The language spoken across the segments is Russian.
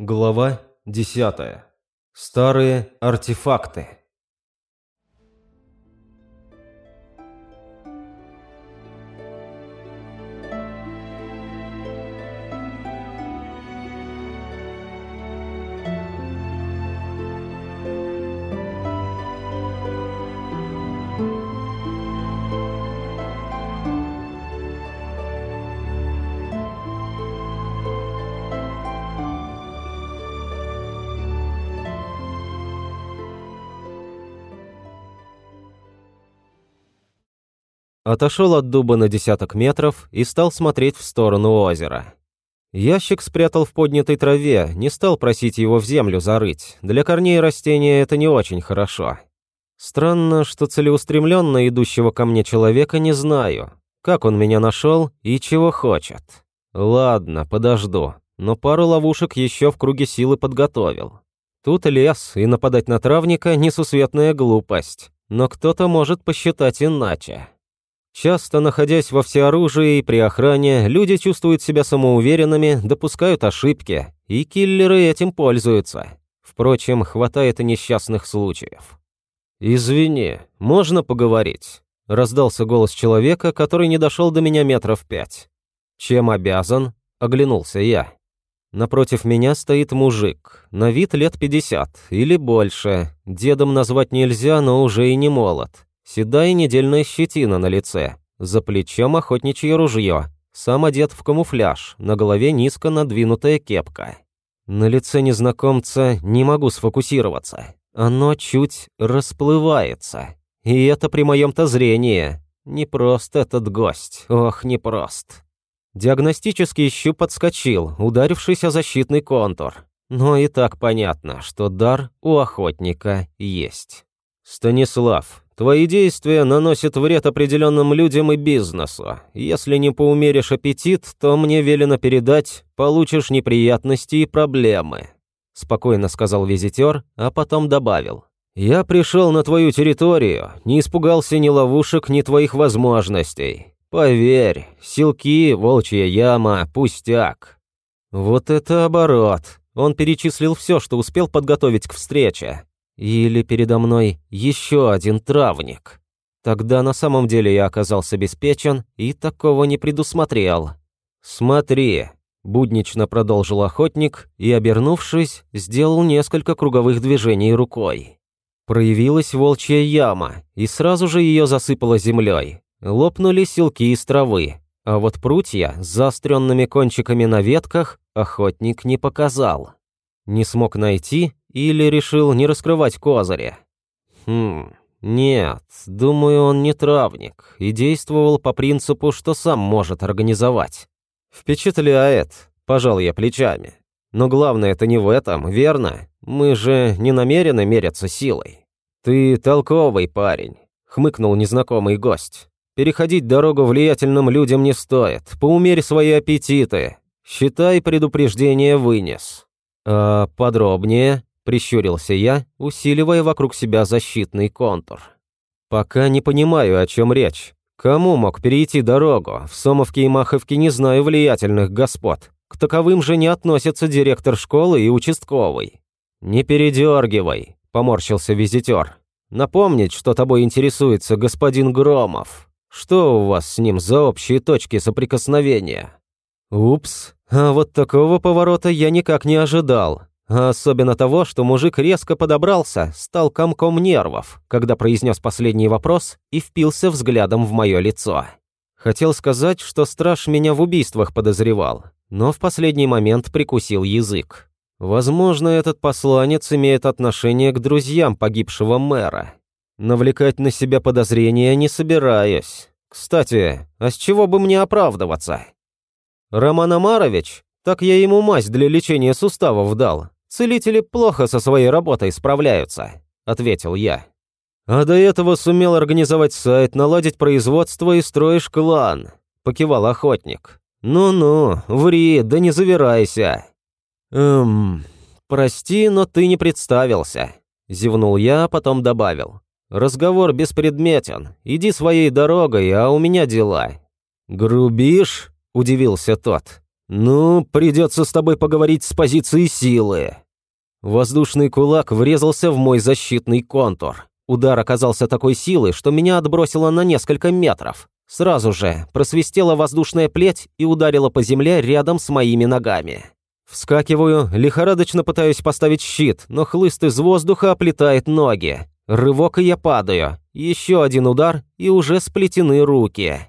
Глава 10. Старые артефакты. Отошел от дуба на десяток метров и стал смотреть в сторону озера. Ящик спрятал в поднятой траве, не стал просить его в землю зарыть. Для корней растения это не очень хорошо. Странно, что целеустремленно идущего ко мне человека не знаю. Как он меня нашел и чего хочет. Ладно, подожду. Но пару ловушек еще в круге силы подготовил. Тут лес, и нападать на травника – несусветная глупость. Но кто-то может посчитать иначе. Часто находясь во всеоружии и при охране, люди чувствуют себя самоуверенными, допускают ошибки, и киллеры этим пользуются. Впрочем, хватает и несчастных случаев. «Извини, можно поговорить?» – раздался голос человека, который не дошел до меня метров пять. «Чем обязан?» – оглянулся я. Напротив меня стоит мужик, на вид лет пятьдесят или больше. Дедом назвать нельзя, но уже и не молод. Седая недельная щетина на лице, за плечом охотничье ружье, сам одет в камуфляж, на голове низко надвинутая кепка. На лице незнакомца не могу сфокусироваться. Оно чуть расплывается. И это при моем-то зрении. Не прост этот гость, ох, не прост. Диагностический щуп подскочил, ударившись о защитный контур. Но и так понятно, что дар у охотника есть. «Станислав, твои действия наносят вред определенным людям и бизнесу. Если не поумеришь аппетит, то мне велено передать, получишь неприятности и проблемы», – спокойно сказал визитер, а потом добавил. «Я пришел на твою территорию, не испугался ни ловушек, ни твоих возможностей. Поверь, силки, волчья яма, пустяк». Вот это оборот. Он перечислил все, что успел подготовить к встрече. Или передо мной еще один травник. Тогда на самом деле я оказался обеспечен и такого не предусмотрел. «Смотри», – буднично продолжил охотник и, обернувшись, сделал несколько круговых движений рукой. Проявилась волчья яма, и сразу же ее засыпало землей. Лопнули силки из травы, а вот прутья с заостренными кончиками на ветках охотник не показал. Не смог найти или решил не раскрывать козыри? Хм, нет, думаю, он не травник и действовал по принципу, что сам может организовать. Впечатляет, пожал я плечами. Но главное это не в этом, верно? Мы же не намерены меряться силой. Ты толковый парень, хмыкнул незнакомый гость. Переходить дорогу влиятельным людям не стоит. Поумерь свои аппетиты. Считай, предупреждение вынес. А подробнее? Прищурился я, усиливая вокруг себя защитный контур. «Пока не понимаю, о чем речь. Кому мог перейти дорогу? В Сомовке и Маховке не знаю влиятельных господ. К таковым же не относятся директор школы и участковый». «Не передергивай», – поморщился визитер. «Напомнить, что тобой интересуется господин Громов. Что у вас с ним за общие точки соприкосновения?» «Упс, а вот такого поворота я никак не ожидал. Особенно того, что мужик резко подобрался, стал комком нервов, когда произнес последний вопрос и впился взглядом в мое лицо. Хотел сказать, что страж меня в убийствах подозревал, но в последний момент прикусил язык. Возможно, этот посланец имеет отношение к друзьям погибшего мэра. Навлекать на себя подозрения не собираюсь. Кстати, а с чего бы мне оправдываться? Роман Амарович? Так я ему мазь для лечения суставов дал. «Целители плохо со своей работой справляются», — ответил я. «А до этого сумел организовать сайт, наладить производство и строишь клан», — покивал охотник. «Ну-ну, ври, да не завирайся». «Эм, прости, но ты не представился», — зевнул я, а потом добавил. «Разговор беспредметен. Иди своей дорогой, а у меня дела». «Грубишь?» – удивился тот. «Ну, придется с тобой поговорить с позиции силы». Воздушный кулак врезался в мой защитный контур. Удар оказался такой силой, что меня отбросило на несколько метров. Сразу же просвистела воздушная плеть и ударила по земле рядом с моими ногами. Вскакиваю, лихорадочно пытаюсь поставить щит, но хлыст из воздуха оплетает ноги. Рывок, и я падаю. Еще один удар, и уже сплетены руки.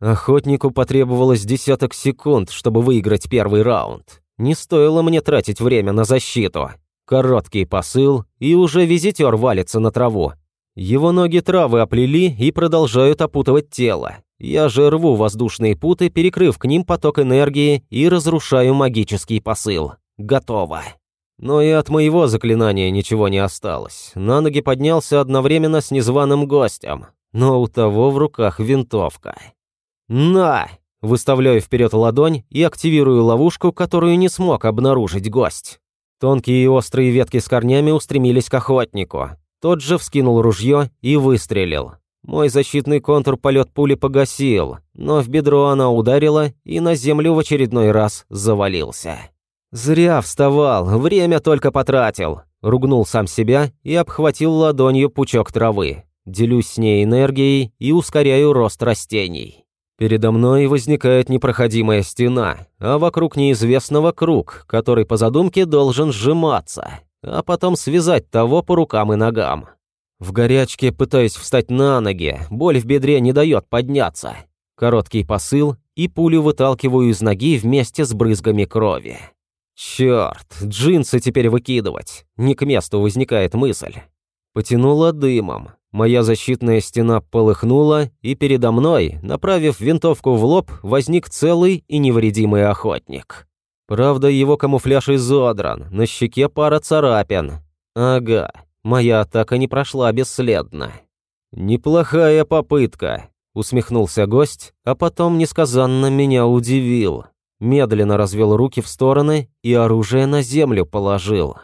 Охотнику потребовалось десяток секунд, чтобы выиграть первый раунд. Не стоило мне тратить время на защиту. Короткий посыл, и уже визитер валится на траву. Его ноги травы оплели и продолжают опутывать тело. Я же рву воздушные путы, перекрыв к ним поток энергии и разрушаю магический посыл. Готово. Но и от моего заклинания ничего не осталось. На ноги поднялся одновременно с незваным гостем, но у того в руках винтовка. «На!» Выставляю вперед ладонь и активирую ловушку, которую не смог обнаружить гость. Тонкие и острые ветки с корнями устремились к охотнику. Тот же вскинул ружье и выстрелил. Мой защитный контур полет пули погасил, но в бедро она ударила и на землю в очередной раз завалился. «Зря вставал, время только потратил», — ругнул сам себя и обхватил ладонью пучок травы. Делюсь с ней энергией и ускоряю рост растений. Передо мной возникает непроходимая стена, а вокруг неизвестного круг, который по задумке должен сжиматься, а потом связать того по рукам и ногам. В горячке пытаюсь встать на ноги, боль в бедре не дает подняться. Короткий посыл, и пулю выталкиваю из ноги вместе с брызгами крови. Черт, джинсы теперь выкидывать. Не к месту возникает мысль. Потянуло дымом. Моя защитная стена полыхнула, и передо мной, направив винтовку в лоб, возник целый и невредимый охотник. Правда, его камуфляж изодран, на щеке пара царапин. Ага, моя атака не прошла бесследно. «Неплохая попытка», — усмехнулся гость, а потом несказанно меня удивил медленно развел руки в стороны и оружие на землю положил.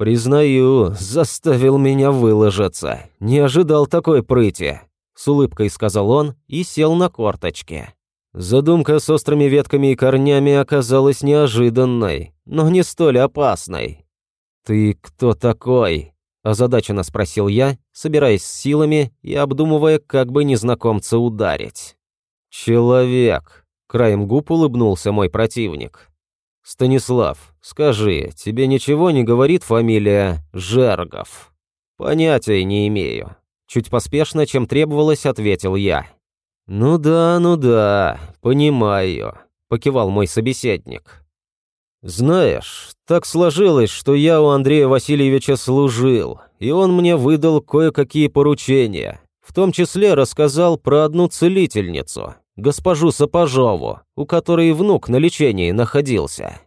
«Признаю, заставил меня выложиться. Не ожидал такой прыти», — с улыбкой сказал он и сел на корточки. Задумка с острыми ветками и корнями оказалась неожиданной, но не столь опасной. «Ты кто такой?» – озадаченно спросил я, собираясь с силами и обдумывая, как бы незнакомца ударить. «Человек», Краем губ улыбнулся мой противник. «Станислав, скажи, тебе ничего не говорит фамилия Жергов?» «Понятия не имею». Чуть поспешно, чем требовалось, ответил я. «Ну да, ну да, понимаю», — покивал мой собеседник. «Знаешь, так сложилось, что я у Андрея Васильевича служил, и он мне выдал кое-какие поручения, в том числе рассказал про одну целительницу, госпожу Сапожову, у которой внук на лечении находился.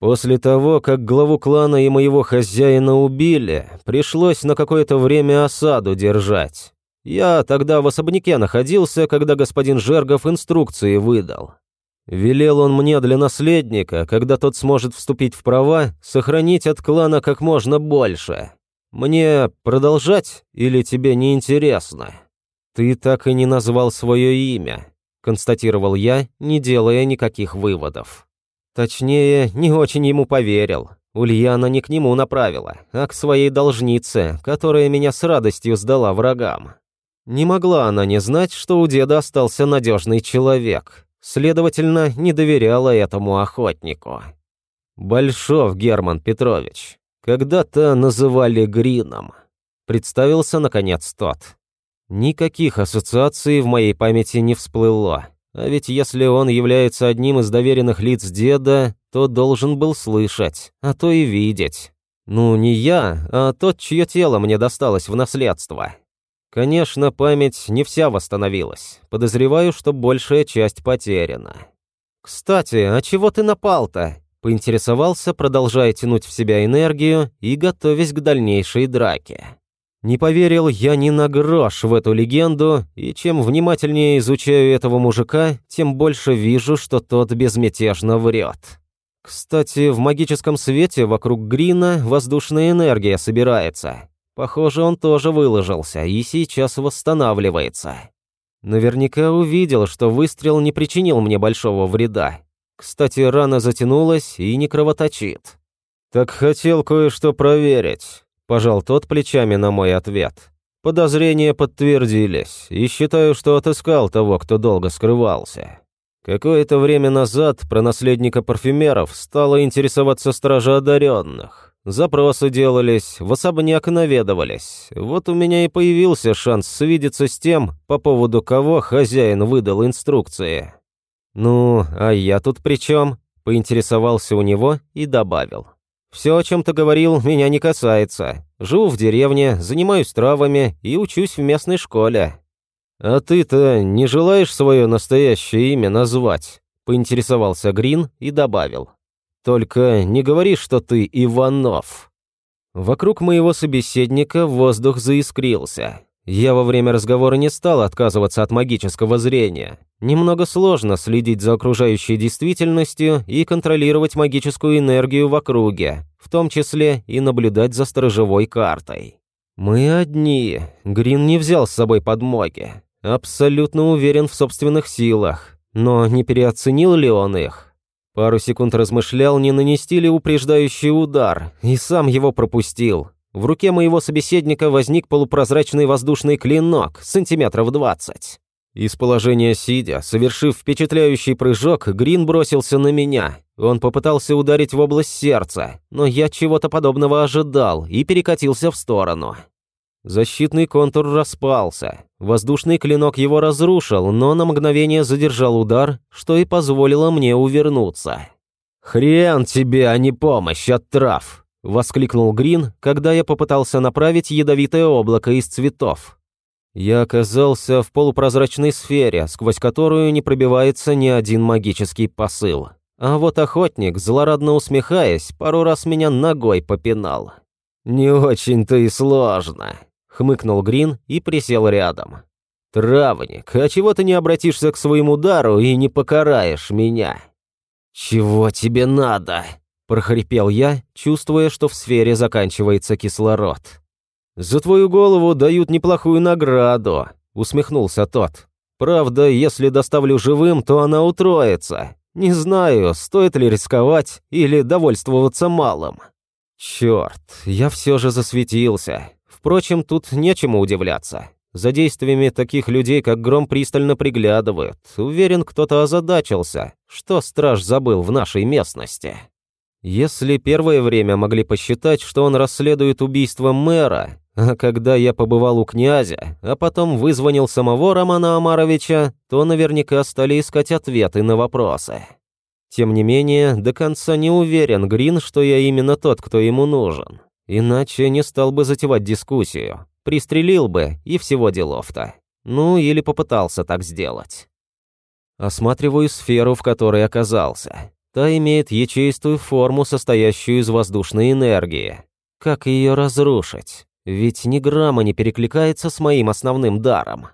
После того, как главу клана и моего хозяина убили, пришлось на какое-то время осаду держать. Я тогда в особняке находился, когда господин Жергов инструкции выдал. Велел он мне для наследника, когда тот сможет вступить в права, сохранить от клана как можно больше. Мне продолжать или тебе не интересно? Ты так и не назвал свое имя констатировал я, не делая никаких выводов. Точнее, не очень ему поверил. Ульяна не к нему направила, а к своей должнице, которая меня с радостью сдала врагам. Не могла она не знать, что у деда остался надежный человек, следовательно, не доверяла этому охотнику. Большов Герман Петрович. Когда-то называли Грином. Представился, наконец, тот. Никаких ассоциаций в моей памяти не всплыло. А ведь если он является одним из доверенных лиц деда, то должен был слышать, а то и видеть. Ну, не я, а тот, чье тело мне досталось в наследство. Конечно, память не вся восстановилась. Подозреваю, что большая часть потеряна. «Кстати, а чего ты напал-то?» Поинтересовался, продолжая тянуть в себя энергию и готовясь к дальнейшей драке. Не поверил я ни на грош в эту легенду, и чем внимательнее изучаю этого мужика, тем больше вижу, что тот безмятежно врет. Кстати, в магическом свете вокруг Грина воздушная энергия собирается. Похоже, он тоже выложился и сейчас восстанавливается. Наверняка увидел, что выстрел не причинил мне большого вреда. Кстати, рана затянулась и не кровоточит. «Так хотел кое-что проверить», – пожал тот плечами на мой ответ. Подозрения подтвердились, и считаю, что отыскал того, кто долго скрывался. Какое-то время назад про наследника парфюмеров стало интересоваться стража одаренных. Запросы делались, в особняк наведывались. Вот у меня и появился шанс свидеться с тем, по поводу кого хозяин выдал инструкции. «Ну, а я тут при чем?» – поинтересовался у него и добавил. «Все, о чем ты говорил, меня не касается. Живу в деревне, занимаюсь травами и учусь в местной школе. «А ты-то не желаешь свое настоящее имя назвать?» – поинтересовался Грин и добавил. «Только не говори, что ты Иванов». Вокруг моего собеседника воздух заискрился. Я во время разговора не стал отказываться от магического зрения. Немного сложно следить за окружающей действительностью и контролировать магическую энергию в округе, в том числе и наблюдать за сторожевой картой. Мы одни. Грин не взял с собой подмоги. Абсолютно уверен в собственных силах. Но не переоценил ли он их? Пару секунд размышлял, не нанести ли упреждающий удар, и сам его пропустил. В руке моего собеседника возник полупрозрачный воздушный клинок, сантиметров двадцать. Из положения сидя, совершив впечатляющий прыжок, Грин бросился на меня. Он попытался ударить в область сердца, но я чего-то подобного ожидал и перекатился в сторону. Защитный контур распался. Воздушный клинок его разрушил, но на мгновение задержал удар, что и позволило мне увернуться. «Хрен тебе, а не помощь от трав!» – воскликнул Грин, когда я попытался направить ядовитое облако из цветов. Я оказался в полупрозрачной сфере, сквозь которую не пробивается ни один магический посыл. А вот охотник, злорадно усмехаясь, пару раз меня ногой попинал. «Не очень-то и сложно», — хмыкнул Грин и присел рядом. «Травник, а чего ты не обратишься к своему дару и не покараешь меня?» «Чего тебе надо?» – прохрипел я, чувствуя, что в сфере заканчивается кислород. «За твою голову дают неплохую награду», — усмехнулся тот. «Правда, если доставлю живым, то она утроится. Не знаю, стоит ли рисковать или довольствоваться малым». Черт, я все же засветился. Впрочем, тут нечему удивляться. За действиями таких людей, как Гром, пристально приглядывают. Уверен, кто-то озадачился. Что страж забыл в нашей местности? Если первое время могли посчитать, что он расследует убийство мэра, а когда я побывал у князя, а потом вызвонил самого Романа Амаровича, то наверняка стали искать ответы на вопросы. Тем не менее, до конца не уверен Грин, что я именно тот, кто ему нужен. Иначе не стал бы затевать дискуссию. Пристрелил бы, и всего делов-то. Ну, или попытался так сделать. Осматриваю сферу, в которой оказался. Та имеет ячеистую форму, состоящую из воздушной энергии. Как ее разрушить? Ведь ни грамма не перекликается с моим основным даром.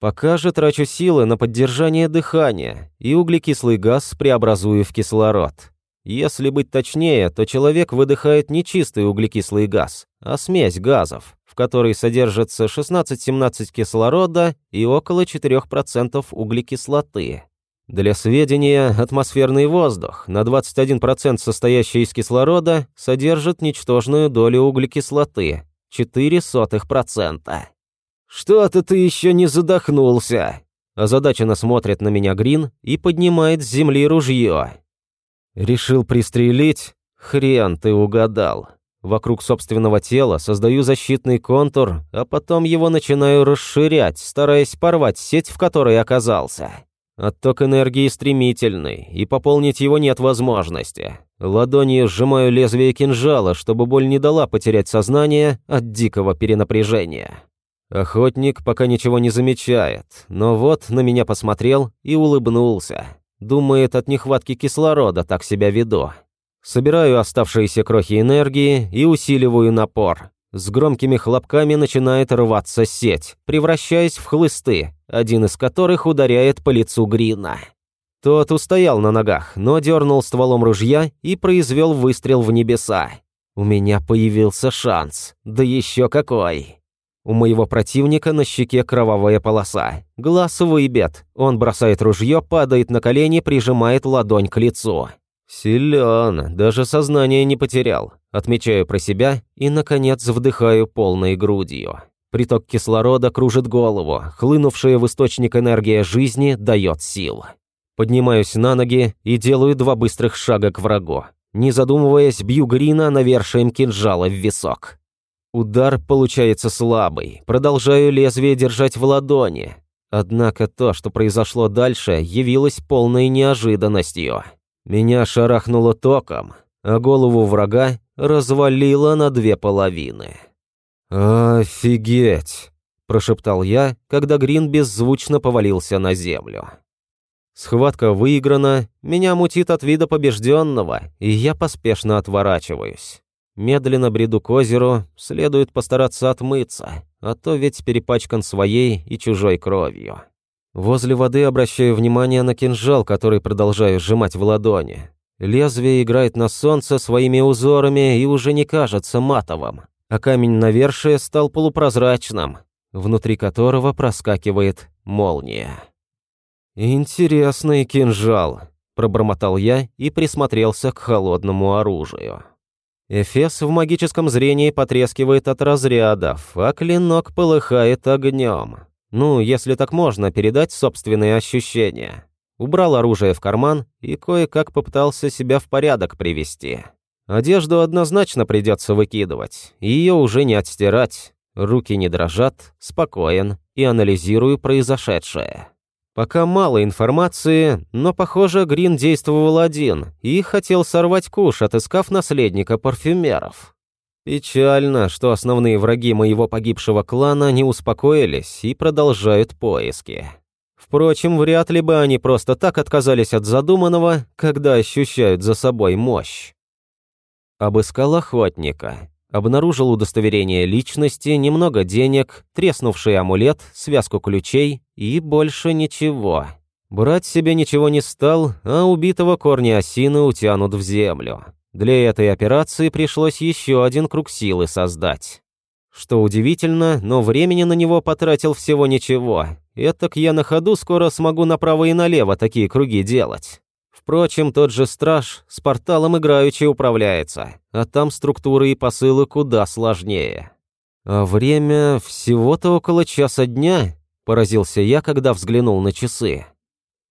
Пока же трачу силы на поддержание дыхания и углекислый газ преобразую в кислород. Если быть точнее, то человек выдыхает не чистый углекислый газ, а смесь газов, в которой содержится 16-17 кислорода и около 4% углекислоты. Для сведения, атмосферный воздух, на 21% состоящий из кислорода, содержит ничтожную долю углекислоты, 0,04%. «Что-то ты еще не задохнулся!» Озадаченно смотрит на меня Грин и поднимает с земли ружье. «Решил пристрелить? Хрен ты угадал. Вокруг собственного тела создаю защитный контур, а потом его начинаю расширять, стараясь порвать сеть, в которой оказался. Отток энергии стремительный, и пополнить его нет возможности. Ладонью сжимаю лезвие кинжала, чтобы боль не дала потерять сознание от дикого перенапряжения. Охотник пока ничего не замечает, но вот на меня посмотрел и улыбнулся. Думает, от нехватки кислорода так себя веду. Собираю оставшиеся крохи энергии и усиливаю напор. С громкими хлопками начинает рваться сеть, превращаясь в хлысты, один из которых ударяет по лицу Грина. Тот устоял на ногах, но дернул стволом ружья и произвел выстрел в небеса. У меня появился шанс, да еще какой. У моего противника на щеке кровавая полоса. Глаз выбит. Он бросает ружье, падает на колени, прижимает ладонь к лицу. Силен, даже сознание не потерял. Отмечаю про себя и, наконец, вдыхаю полной грудью. Приток кислорода кружит голову, хлынувшая в источник энергия жизни дает сил. Поднимаюсь на ноги и делаю два быстрых шага к врагу. Не задумываясь, бью Грина навершием кинжала в висок. Удар получается слабый, продолжаю лезвие держать в ладони. Однако то, что произошло дальше, явилось полной неожиданностью. Меня шарахнуло током, а голову врага развалило на две половины. «Офигеть!» – прошептал я, когда Грин беззвучно повалился на землю. Схватка выиграна, меня мутит от вида побежденного, и я поспешно отворачиваюсь. Медленно бреду к озеру, следует постараться отмыться, а то ведь перепачкан своей и чужой кровью. Возле воды обращаю внимание на кинжал, который продолжаю сжимать в ладони. Лезвие играет на солнце своими узорами и уже не кажется матовым, а камень навершие стал полупрозрачным, внутри которого проскакивает молния. «Интересный кинжал», – пробормотал я и присмотрелся к холодному оружию. Эфес в магическом зрении потрескивает от разрядов, а клинок полыхает огнем. Ну, если так можно передать собственные ощущения. Убрал оружие в карман и кое-как попытался себя в порядок привести. Одежду однозначно придется выкидывать, ее уже не отстирать. Руки не дрожат, спокоен и анализирую произошедшее. Пока мало информации, но, похоже, Грин действовал один и хотел сорвать куш, отыскав наследника парфюмеров. Печально, что основные враги моего погибшего клана не успокоились и продолжают поиски. Впрочем, вряд ли бы они просто так отказались от задуманного, когда ощущают за собой мощь. Обыскал охотника. Обнаружил удостоверение личности, немного денег, треснувший амулет, связку ключей и больше ничего. Брать себе ничего не стал, а убитого корни осины утянут в землю. Для этой операции пришлось еще один круг силы создать. Что удивительно, но времени на него потратил всего ничего. Этак я на ходу скоро смогу направо и налево такие круги делать. Впрочем, тот же страж с порталом играючи управляется, а там структуры и посылы куда сложнее. А время всего-то около часа дня, поразился я, когда взглянул на часы.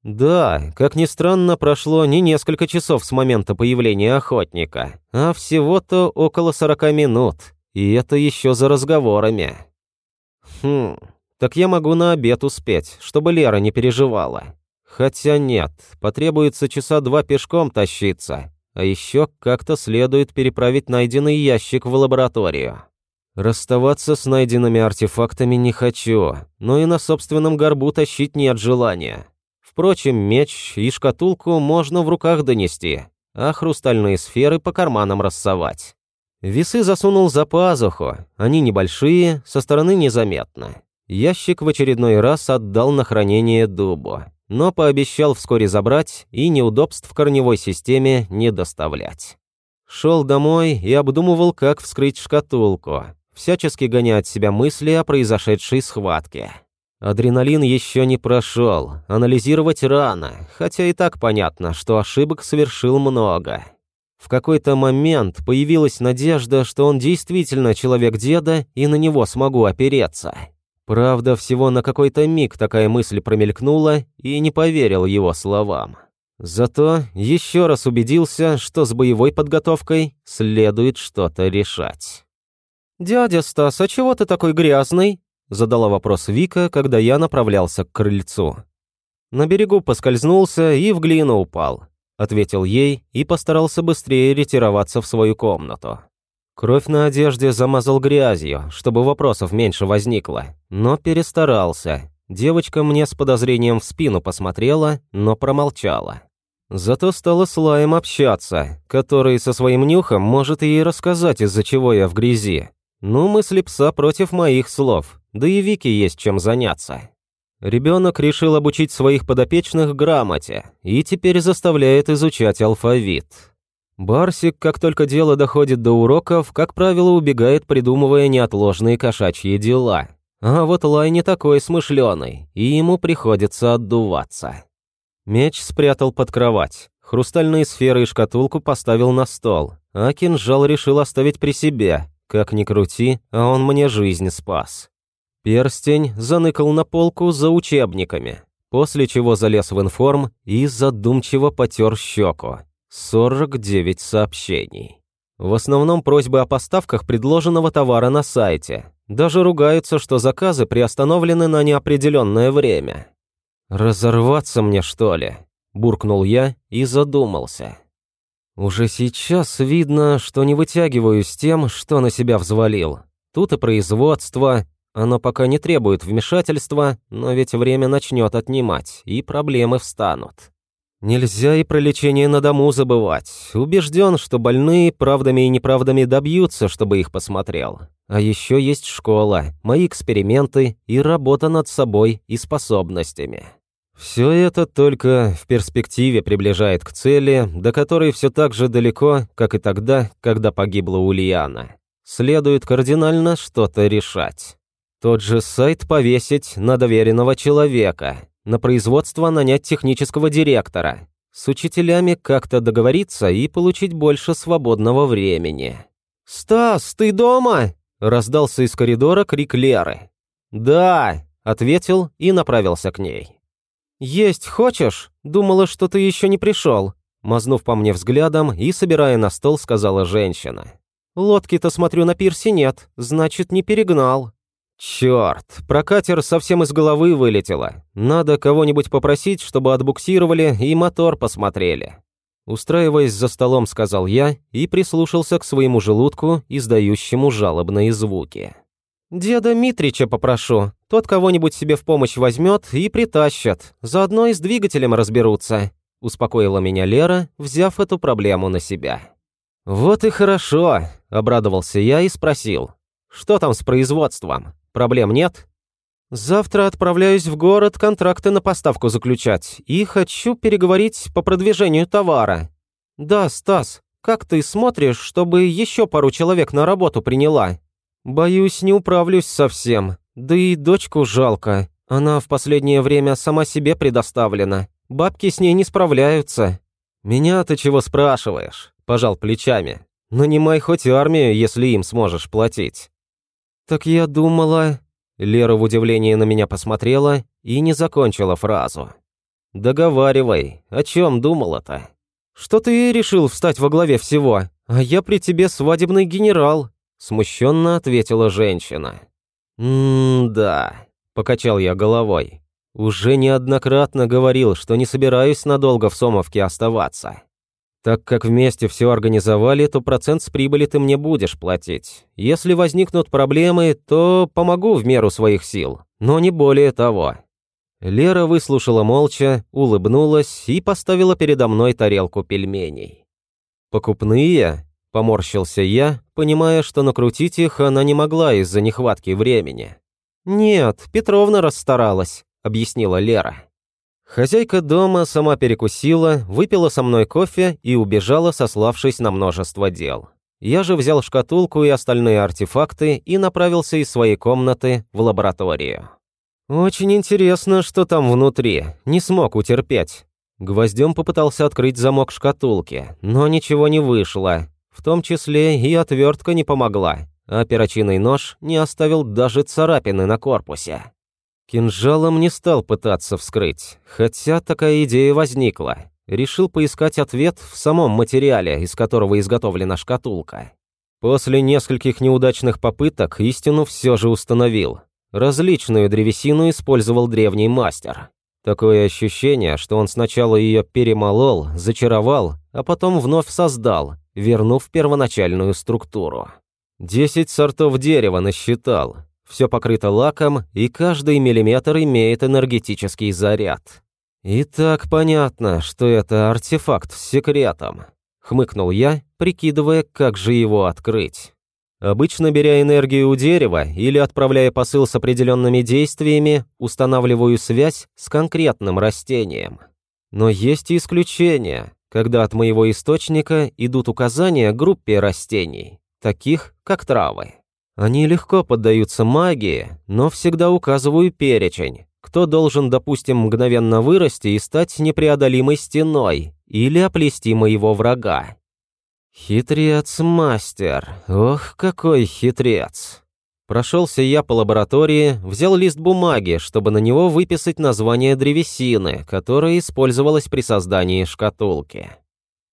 Да, как ни странно, прошло не несколько часов с момента появления охотника, а всего-то около сорока минут, и это еще за разговорами. Хм, так я могу на обед успеть, чтобы Лера не переживала. Хотя нет, потребуется часа два пешком тащиться. А еще как-то следует переправить найденный ящик в лабораторию. Расставаться с найденными артефактами не хочу, но и на собственном горбу тащить нет желания. Впрочем, меч и шкатулку можно в руках донести, а хрустальные сферы по карманам рассовать. Весы засунул за пазуху, они небольшие, со стороны незаметно. Ящик в очередной раз отдал на хранение дубу но пообещал вскоре забрать и неудобств в корневой системе не доставлять. Шел домой и обдумывал, как вскрыть шкатулку, всячески гоня от себя мысли о произошедшей схватке. Адреналин еще не прошел, анализировать рано, хотя и так понятно, что ошибок совершил много. В какой-то момент появилась надежда, что он действительно человек деда и на него смогу опереться. Правда, всего на какой-то миг такая мысль промелькнула и не поверил его словам. Зато еще раз убедился, что с боевой подготовкой следует что-то решать. «Дядя Стас, а чего ты такой грязный?» Задала вопрос Вика, когда я направлялся к крыльцу. На берегу поскользнулся и в глину упал, ответил ей и постарался быстрее ретироваться в свою комнату. Кровь на одежде замазал грязью, чтобы вопросов меньше возникло, но перестарался. Девочка мне с подозрением в спину посмотрела, но промолчала. Зато стала с Лаем общаться, который со своим нюхом может ей рассказать, из-за чего я в грязи. Ну, мысли пса против моих слов, да и Вики есть чем заняться. Ребенок решил обучить своих подопечных грамоте и теперь заставляет изучать алфавит. Барсик, как только дело доходит до уроков, как правило, убегает, придумывая неотложные кошачьи дела. А вот Лай не такой смышленый, и ему приходится отдуваться. Меч спрятал под кровать. Хрустальные сферы и шкатулку поставил на стол, а кинжал решил оставить при себе. Как ни крути, а он мне жизнь спас. Перстень заныкал на полку за учебниками, после чего залез в информ и задумчиво потер щеку. 49 сообщений. В основном просьбы о поставках предложенного товара на сайте. Даже ругаются, что заказы приостановлены на неопределенное время. «Разорваться мне, что ли?» – буркнул я и задумался. Уже сейчас видно, что не вытягиваю с тем, что на себя взвалил. Тут и производство, оно пока не требует вмешательства, но ведь время начнет отнимать, и проблемы встанут. Нельзя и про лечение на дому забывать. Убежден, что больные правдами и неправдами добьются, чтобы их посмотрел. А еще есть школа, мои эксперименты и работа над собой и способностями. Все это только в перспективе приближает к цели, до которой все так же далеко, как и тогда, когда погибла Ульяна. Следует кардинально что-то решать. Тот же сайт повесить на доверенного человека, на производство нанять технического директора. С учителями как-то договориться и получить больше свободного времени. «Стас, ты дома?» – раздался из коридора крик Леры. «Да», – ответил и направился к ней. «Есть хочешь? Думала, что ты еще не пришел», – мазнув по мне взглядом и собирая на стол, сказала женщина. «Лодки-то, смотрю, на пирсе нет, значит, не перегнал». Черт, прокатер совсем из головы вылетело. Надо кого-нибудь попросить, чтобы отбуксировали и мотор посмотрели. Устраиваясь за столом, сказал я и прислушался к своему желудку, издающему жалобные звуки. «Деда Митрича попрошу. Тот кого-нибудь себе в помощь возьмет и притащат. Заодно и с двигателем разберутся», – успокоила меня Лера, взяв эту проблему на себя. «Вот и хорошо», – обрадовался я и спросил. «Что там с производством?» Проблем нет? Завтра отправляюсь в город контракты на поставку заключать и хочу переговорить по продвижению товара. Да, Стас, как ты смотришь, чтобы еще пару человек на работу приняла? Боюсь, не управлюсь совсем. Да и дочку жалко. Она в последнее время сама себе предоставлена. Бабки с ней не справляются. Меня ты чего спрашиваешь? Пожал плечами. Нанимай хоть армию, если им сможешь платить. «Так я думала...» Лера в удивлении на меня посмотрела и не закончила фразу. «Договаривай, о чем думала-то?» «Что ты решил встать во главе всего? А я при тебе свадебный генерал», смущенно ответила женщина. «М-да», покачал я головой. «Уже неоднократно говорил, что не собираюсь надолго в Сомовке оставаться. Так как вместе все организовали, то процент с прибыли ты мне будешь платить. Если возникнут проблемы, то помогу в меру своих сил, но не более того». Лера выслушала молча, улыбнулась и поставила передо мной тарелку пельменей. «Покупные?» – поморщился я, понимая, что накрутить их она не могла из-за нехватки времени. «Нет, Петровна расстаралась», – объяснила Лера. Хозяйка дома сама перекусила, выпила со мной кофе и убежала, сославшись на множество дел. Я же взял шкатулку и остальные артефакты и направился из своей комнаты в лабораторию. Очень интересно, что там внутри. Не смог утерпеть. Гвоздем попытался открыть замок шкатулки, но ничего не вышло. В том числе и отвертка не помогла, а перочинный нож не оставил даже царапины на корпусе. Кинжалом не стал пытаться вскрыть, хотя такая идея возникла. Решил поискать ответ в самом материале, из которого изготовлена шкатулка. После нескольких неудачных попыток истину все же установил. Различную древесину использовал древний мастер. Такое ощущение, что он сначала ее перемолол, зачаровал, а потом вновь создал, вернув первоначальную структуру. Десять сортов дерева насчитал, все покрыто лаком, и каждый миллиметр имеет энергетический заряд. «И так понятно, что это артефакт с секретом», — хмыкнул я, прикидывая, как же его открыть. Обычно, беря энергию у дерева или отправляя посыл с определенными действиями, устанавливаю связь с конкретным растением. Но есть и исключения. Когда от моего источника идут указания группе растений, таких как травы. Они легко поддаются магии, но всегда указываю перечень, кто должен, допустим, мгновенно вырасти и стать непреодолимой стеной или оплести моего врага. Хитрец, мастер, ох, какой хитрец. Прошелся я по лаборатории, взял лист бумаги, чтобы на него выписать название древесины, которая использовалась при создании шкатулки.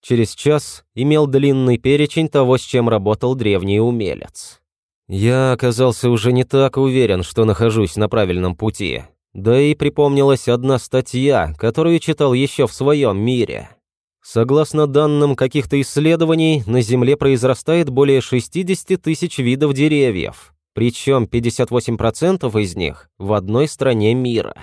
Через час имел длинный перечень того, с чем работал древний умелец. Я оказался уже не так уверен, что нахожусь на правильном пути. Да и припомнилась одна статья, которую читал еще в своем мире. Согласно данным каких-то исследований, на Земле произрастает более 60 тысяч видов деревьев, причем 58% из них в одной стране мира.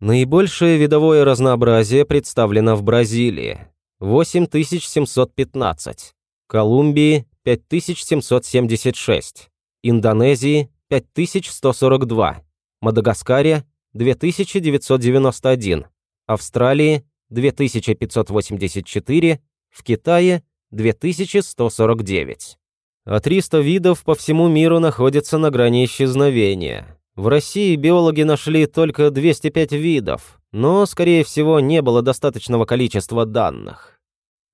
Наибольшее видовое разнообразие представлено в Бразилии – 8715, Колумбии – 5776, Индонезии – 5142, Мадагаскаре – 2991, Австралии – 2584, в Китае – 2149 а 300 видов по всему миру находятся на грани исчезновения. В России биологи нашли только 205 видов, но, скорее всего, не было достаточного количества данных.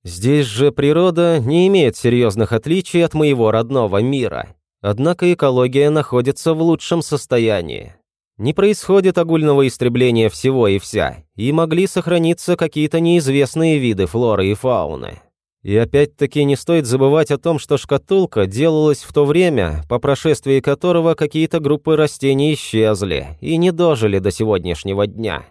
Здесь же природа не имеет серьезных отличий от моего родного мира. Однако экология находится в лучшем состоянии. Не происходит огульного истребления всего и вся, и могли сохраниться какие-то неизвестные виды флоры и фауны. И опять-таки не стоит забывать о том, что шкатулка делалась в то время, по прошествии которого какие-то группы растений исчезли и не дожили до сегодняшнего дня.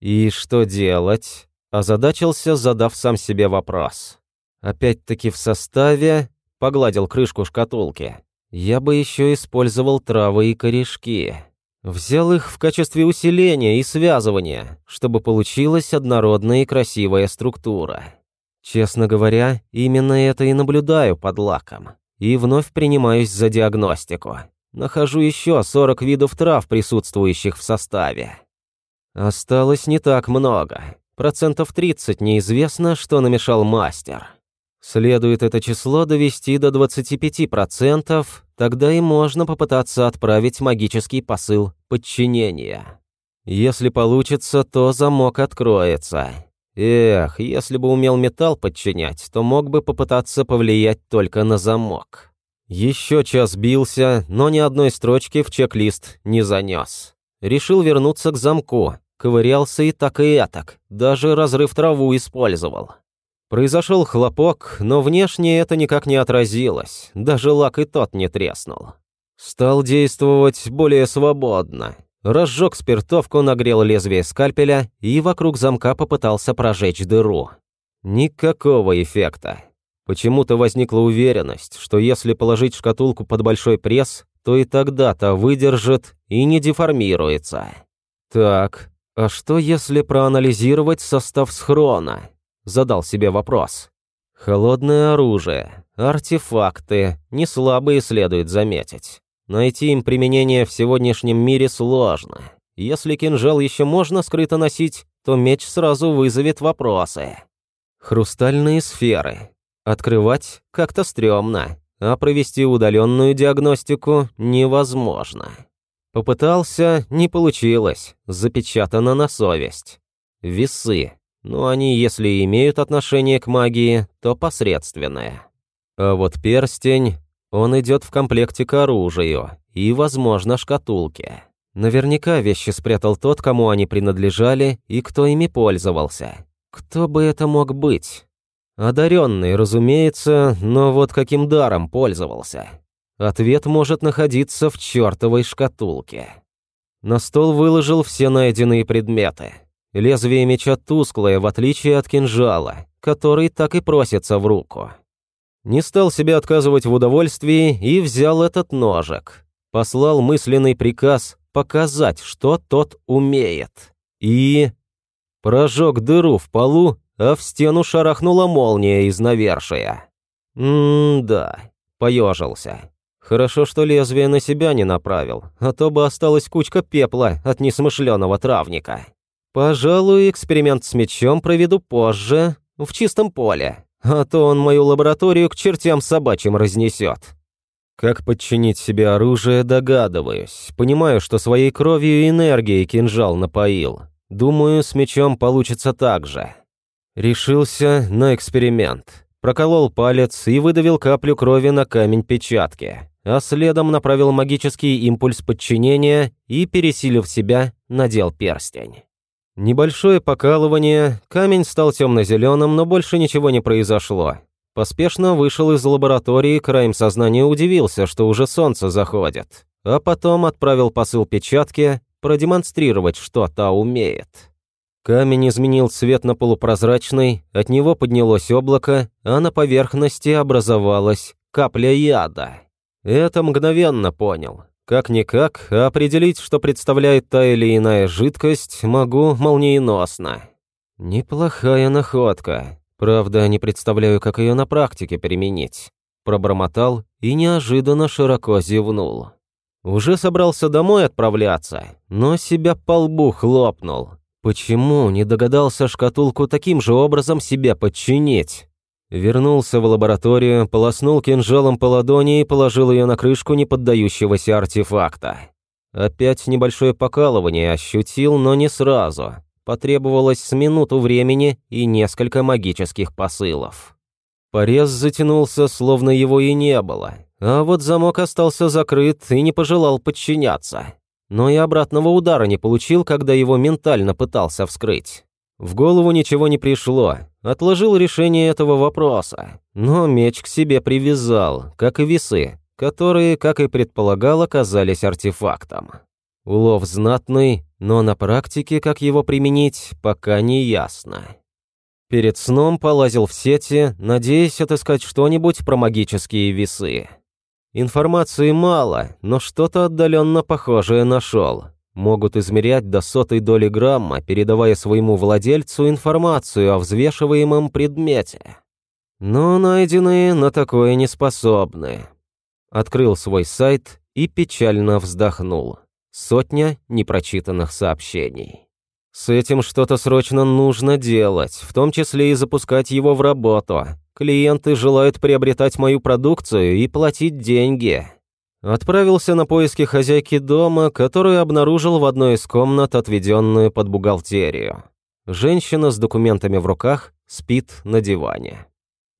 И что делать? Озадачился, задав сам себе вопрос. Опять-таки в составе погладил крышку шкатулки. Я бы еще использовал травы и корешки. Взял их в качестве усиления и связывания, чтобы получилась однородная и красивая структура. Честно говоря, именно это и наблюдаю под лаком. И вновь принимаюсь за диагностику. Нахожу еще 40 видов трав, присутствующих в составе. Осталось не так много. Процентов 30 неизвестно, что намешал мастер. Следует это число довести до 25%, тогда и можно попытаться отправить магический посыл подчинения. Если получится, то замок откроется. Эх, если бы умел металл подчинять, то мог бы попытаться повлиять только на замок. Еще час бился, но ни одной строчки в чек-лист не занес. Решил вернуться к замку, ковырялся и так и этак, даже разрыв траву использовал. Произошел хлопок, но внешне это никак не отразилось, даже лак и тот не треснул. Стал действовать более свободно, разжег спиртовку, нагрел лезвие скальпеля и вокруг замка попытался прожечь дыру. Никакого эффекта. Почему-то возникла уверенность, что если положить шкатулку под большой пресс, то и тогда-то выдержит и не деформируется. Так, а что если проанализировать состав схрона? Задал себе вопрос. Холодное оружие, артефакты, не слабые следует заметить. Найти им применение в сегодняшнем мире сложно. Если кинжал еще можно скрыто носить, то меч сразу вызовет вопросы. Хрустальные сферы. Открывать как-то стрёмно, а провести удаленную диагностику невозможно. Попытался, не получилось, запечатано на совесть. Весы. Но они, если имеют отношение к магии, то посредственные. А вот перстень он идет в комплекте к оружию и, возможно, шкатулке. Наверняка вещи спрятал тот, кому они принадлежали и кто ими пользовался. Кто бы это мог быть? Одаренный, разумеется, но вот каким даром пользовался? Ответ может находиться в чертовой шкатулке. На стол выложил все найденные предметы. Лезвие меча тусклое, в отличие от кинжала, который так и просится в руку. Не стал себе отказывать в удовольствии и взял этот ножик. Послал мысленный приказ показать, что тот умеет. И... Прожег дыру в полу, а в стену шарахнула молния из навершия. М-да, поежился. Хорошо, что лезвие на себя не направил, а то бы осталась кучка пепла от несмышленого травника. Пожалуй, эксперимент с мечом проведу позже, В чистом поле. А то он мою лабораторию к чертям собачьим разнесет. Как подчинить себе оружие, догадываюсь. Понимаю, что своей кровью и энергией кинжал напоил. Думаю, с мечом получится так же. Решился на эксперимент. Проколол палец и выдавил каплю крови на камень печатки, а следом направил магический импульс подчинения и, пересилив себя, надел перстень. Небольшое покалывание, камень стал темно-зеленым, но больше ничего не произошло. Поспешно вышел из лаборатории, краем сознания удивился, что уже солнце заходит, а потом отправил посыл печатке продемонстрировать, что та умеет. Камень изменил цвет на полупрозрачный, от него поднялось облако, а на поверхности образовалась капля яда. Это мгновенно понял. Как-никак, определить, что представляет та или иная жидкость, могу молниеносно. Неплохая находка. Правда, не представляю, как ее на практике применить. Пробормотал и неожиданно широко зевнул. Уже собрался домой отправляться, но себя по лбу хлопнул. Почему не догадался шкатулку таким же образом себе подчинить? Вернулся в лабораторию, полоснул кинжалом по ладони и положил ее на крышку неподдающегося артефакта. Опять небольшое покалывание ощутил, но не сразу. Потребовалось с минуту времени и несколько магических посылов. Порез затянулся, словно его и не было. А вот замок остался закрыт и не пожелал подчиняться. Но и обратного удара не получил, когда его ментально пытался вскрыть. В голову ничего не пришло, отложил решение этого вопроса, но меч к себе привязал, как и весы, которые, как и предполагал, оказались артефактом. Улов знатный, но на практике, как его применить, пока не ясно. Перед сном полазил в сети, надеясь отыскать что-нибудь про магические весы. Информации мало, но что-то отдаленно похожее нашел могут измерять до сотой доли грамма, передавая своему владельцу информацию о взвешиваемом предмете. Но найденные на такое не способны. Открыл свой сайт и печально вздохнул. Сотня непрочитанных сообщений. С этим что-то срочно нужно делать, в том числе и запускать его в работу. Клиенты желают приобретать мою продукцию и платить деньги. Отправился на поиски хозяйки дома, которую обнаружил в одной из комнат, отведенную под бухгалтерию. Женщина с документами в руках спит на диване.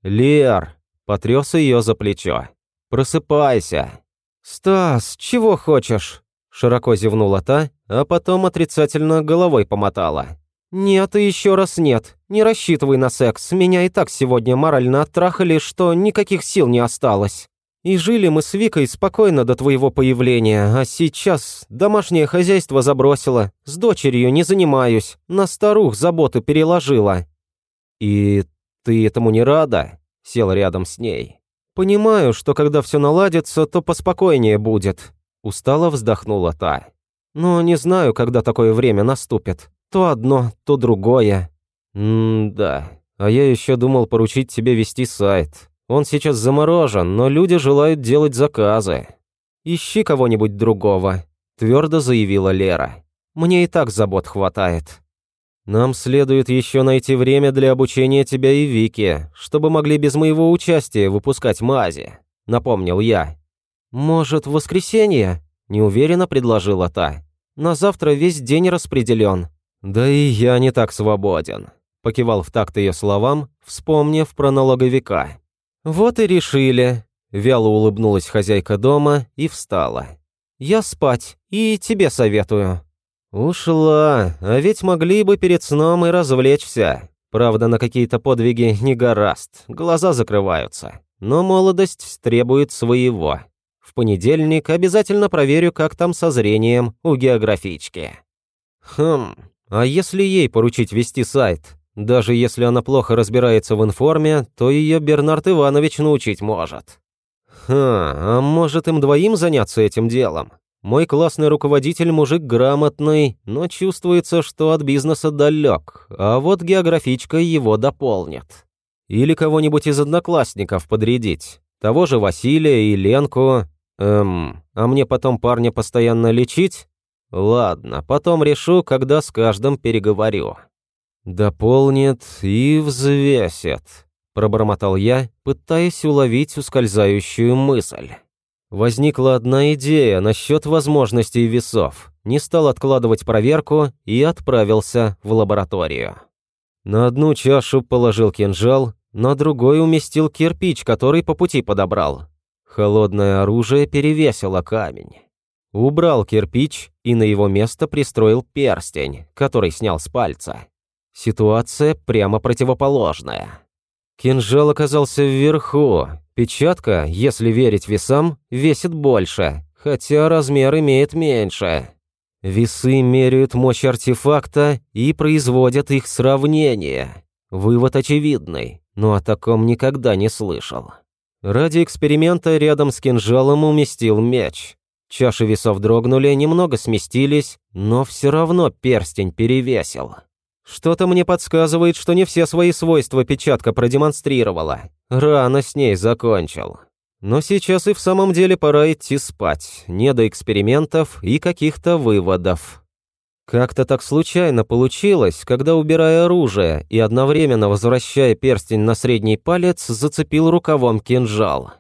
«Лер!» – потряс ее за плечо. «Просыпайся!» «Стас, чего хочешь?» – широко зевнула та, а потом отрицательно головой помотала. «Нет и еще раз нет. Не рассчитывай на секс. Меня и так сегодня морально оттрахали, что никаких сил не осталось». И жили мы с Викой спокойно до твоего появления, а сейчас домашнее хозяйство забросила, с дочерью не занимаюсь, на старух заботы переложила». «И ты этому не рада?» – сел рядом с ней. «Понимаю, что когда все наладится, то поспокойнее будет», – устало вздохнула та. «Но не знаю, когда такое время наступит. То одно, то другое». «М-да, а я еще думал поручить тебе вести сайт. Он сейчас заморожен, но люди желают делать заказы. Ищи кого-нибудь другого», – твердо заявила Лера. «Мне и так забот хватает». «Нам следует еще найти время для обучения тебя и Вики, чтобы могли без моего участия выпускать мази», – напомнил я. «Может, в воскресенье?» – неуверенно предложила та. «На завтра весь день распределен». «Да и я не так свободен», – покивал в такт ее словам, вспомнив про налоговика. «Вот и решили», – вяло улыбнулась хозяйка дома и встала. «Я спать, и тебе советую». «Ушла, а ведь могли бы перед сном и развлечься. Правда, на какие-то подвиги не гораст, глаза закрываются. Но молодость требует своего. В понедельник обязательно проверю, как там со зрением у географички». «Хм, а если ей поручить вести сайт? Даже если она плохо разбирается в информе, то ее Бернард Иванович научить может. Ха, а может им двоим заняться этим делом? Мой классный руководитель мужик грамотный, но чувствуется, что от бизнеса далек, а вот географичка его дополнит. Или кого-нибудь из одноклассников подрядить. Того же Василия и Ленку. Эм, а мне потом парня постоянно лечить? Ладно, потом решу, когда с каждым переговорю. «Дополнит и взвесит», – пробормотал я, пытаясь уловить ускользающую мысль. Возникла одна идея насчет возможностей весов. Не стал откладывать проверку и отправился в лабораторию. На одну чашу положил кинжал, на другой уместил кирпич, который по пути подобрал. Холодное оружие перевесило камень. Убрал кирпич и на его место пристроил перстень, который снял с пальца. Ситуация прямо противоположная. Кинжал оказался вверху. Печатка, если верить весам, весит больше, хотя размер имеет меньше. Весы меряют мощь артефакта и производят их сравнение. Вывод очевидный, но о таком никогда не слышал. Ради эксперимента рядом с кинжалом уместил меч. Чаши весов дрогнули, немного сместились, но все равно перстень перевесил. Что-то мне подсказывает, что не все свои свойства печатка продемонстрировала. Рано с ней закончил. Но сейчас и в самом деле пора идти спать. Не до экспериментов и каких-то выводов. Как-то так случайно получилось, когда, убирая оружие и одновременно возвращая перстень на средний палец, зацепил рукавом кинжал.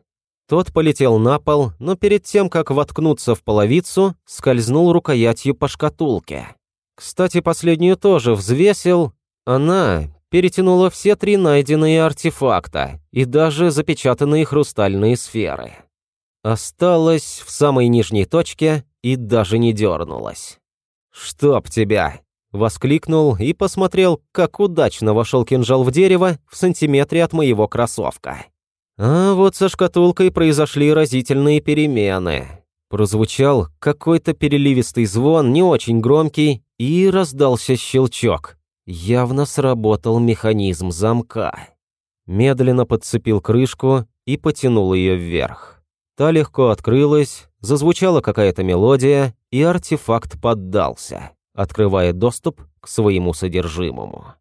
Тот полетел на пол, но перед тем, как воткнуться в половицу, скользнул рукоятью по шкатулке. Кстати, последнюю тоже взвесил. Она перетянула все три найденные артефакта и даже запечатанные хрустальные сферы. Осталась в самой нижней точке и даже не дернулась. «Чтоб тебя!» — воскликнул и посмотрел, как удачно вошел кинжал в дерево в сантиметре от моего кроссовка. А вот со шкатулкой произошли разительные перемены. Прозвучал какой-то переливистый звон, не очень громкий, и раздался щелчок. Явно сработал механизм замка. Медленно подцепил крышку и потянул ее вверх. Та легко открылась, зазвучала какая-то мелодия, и артефакт поддался, открывая доступ к своему содержимому.